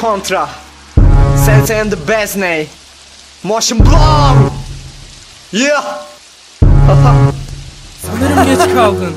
kontra. Sense and the best ney. Motion blow Yeah. Sanırım geç kaldın.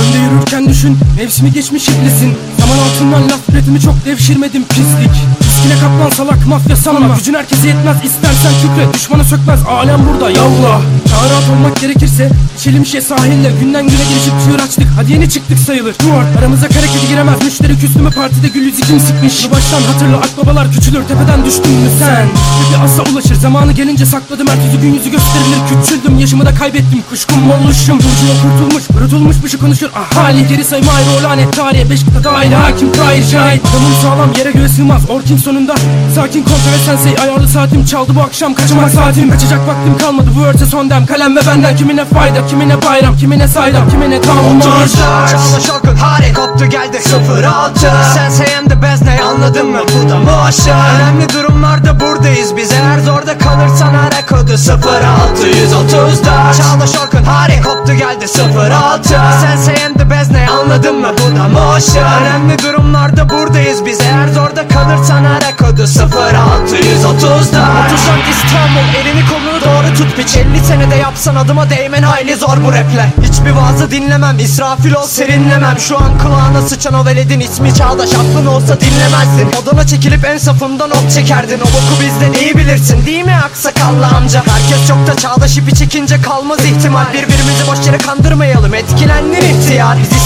Önde yürürken düşün Mevsimi geçmiş iblisin Zaman altından laf üretimi çok devşirmedim pislik. Riskine katlan salak mafya sanma Gücün herkese yetmez istersen şükret Düşmanı sökmez alem burada yallah. Daha rahat olmak gerekirse İçelim şey sahille Günden güne gelişip çığır açtık Hadi yeni çıktık sayılır. Duvar aramıza kara kedi giremez. Müşteri küstü mü partide gül yüzü kim Bunu baştan hatırla akbabalar küçülür. Tepeden düştün mü sen? Bir asa ulaşır. Zamanı gelince sakladım. Her yüzü gün yüzü gösterilir. Küçüldüm yaşımı da kaybettim. Kuşkum olmuşum Burcuna kurtulmuş Kurutulmuş bir şey konuşur. Ahali Geri sayma ayrı o lanet tarihe. Beş kıta daire hakim tahir şahit. Adamın sağlam yere göğe sığmaz. Orkin sonunda? Sakin kontra ve sensei. Ayarlı saatim çaldı bu akşam. Kaçamak saatim. Kaçacak vaktim kalmadı. Bu örse son dem. Kalem ve benden kimine fayda Kimine bayram Kimine saydam Kimine tam marş Çağla şarkın hare koptu geldi 06 Sense the best ney anladın mı? Bu da motion Önemli durumlarda buradayız biz. Eğer zorda kalırsan ara kodu 0634 Çağla şarkın hare koptu geldi 06 Sense the best ney anladın mı? Bu da motion Önemli durumlarda buradayız biz. Eğer zorda kalırsan ara kodu 0634 Otursan İstanbul elini kolunu doğru tut piç. 50 senede yapsan adıma değmen hayli zor bu rapler. Hiçbir vaazı dinlemem İsrafil ol serinlemem. Şu an kulağına sıçan o veledin ismi Çağdaş. Aklın olsa dinlemezdin Odana çekilip en safından ok çekerdin. O boku bizden iyi bilirsin. Değil mi aksakallı amca? Herkes çok da çağdaş ipi çekince kalmaz ihtimal. Birbirimizi boş yere kandırmayalım. Etkilendin ihtiyar. Biz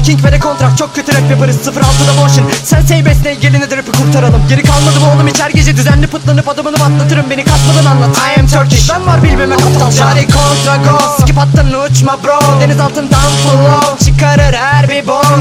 İstanbul'dan Orking ve de kontrak çok kötü rap yaparız. 06'da motion. Sen seybesne gelin de rap'i kurtaralım. Geri kalmadı bu oğlum içer gece düzenli pıtlanıp adımını patlatırım Beni kasmadan anlat. I am Turkish. Ben var bilmeme aptal Şari kontra go. Skip attın uçma bro. Deniz altından flow her bong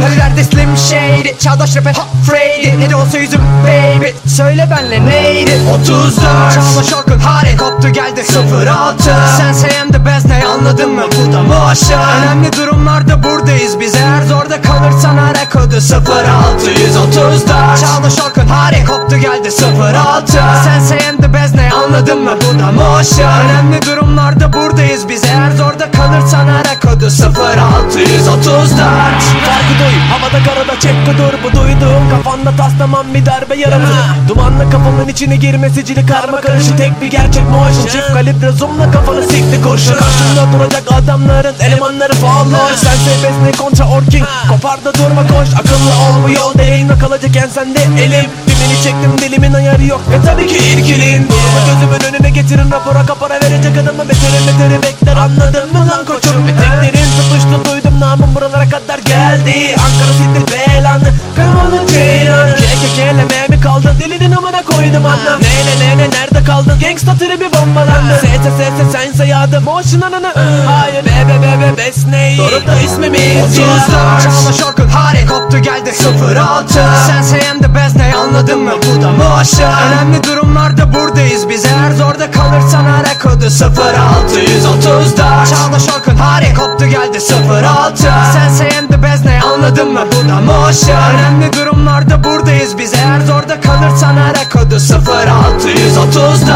Hallerde slim shady Çağdaş rap'e hot fraydi Ne de olsa yüzüm baby. Söyle benle neydi? 34 Çağla şarkın hare. Koptu geldi 06 Sen sayan the best ne anladın mı? Bu da motion Önemli durumlarda buradayız biz. Eğer zorda kalırsan ara kodu. 0634 Çağla şarkın hare. Koptu geldi 06 Sen sayan the best ne anladın mı? Bu da motion Önemli durumlarda buradayız biz. Eğer zorda kalırsan ara kodu. 0634 Havada karada çek kudur Bu duyduğum kafanda taslaman bir darbe yaratır Dumanla kafamın içine girmesi cili karma karışı Tek bir gerçek motion Çift kalibre zoomla kafanı sikti kurşun. Karşımda duracak adamların elemanları follow Sen serbest kontra orking. Kopar da durma koş. Akıllı ol bu yol değinme kalacak en sende elim. Pimini çektim dilimin ayarı yok. Ve tabii ki irkilin. Durumu gözümün önüne getirin. Rapora kapara verecek adamı Beteri beteri bekler anladın mı lan koçum? Eteklerin geldi. Ankara sildir belanı Kırmanın ceylanı. KKK'lemeye mi kaldın? Dilinin amına koydum anlam Ne ne ne ne nerede kaldın? Gangsta tribi bombalandı. Sese sen sayadım Motion ananı. Hayır. Be be be be besney Dorukta ismimiz 34 Çağla şarkın. Hare koptu geldi. 06 Sen best ne anladın mı? Bu da motion Önemli durumlarda buradayız biz. Eğer zorda kalırsan ara kodu 0634 Çağla şarkın hare koptu geldi 06 Sen sayan the best ne? Anladın mı? Bu da motion Önemli durumlarda buradayız biz. Eğer zorda kalırsan ara kodu 0634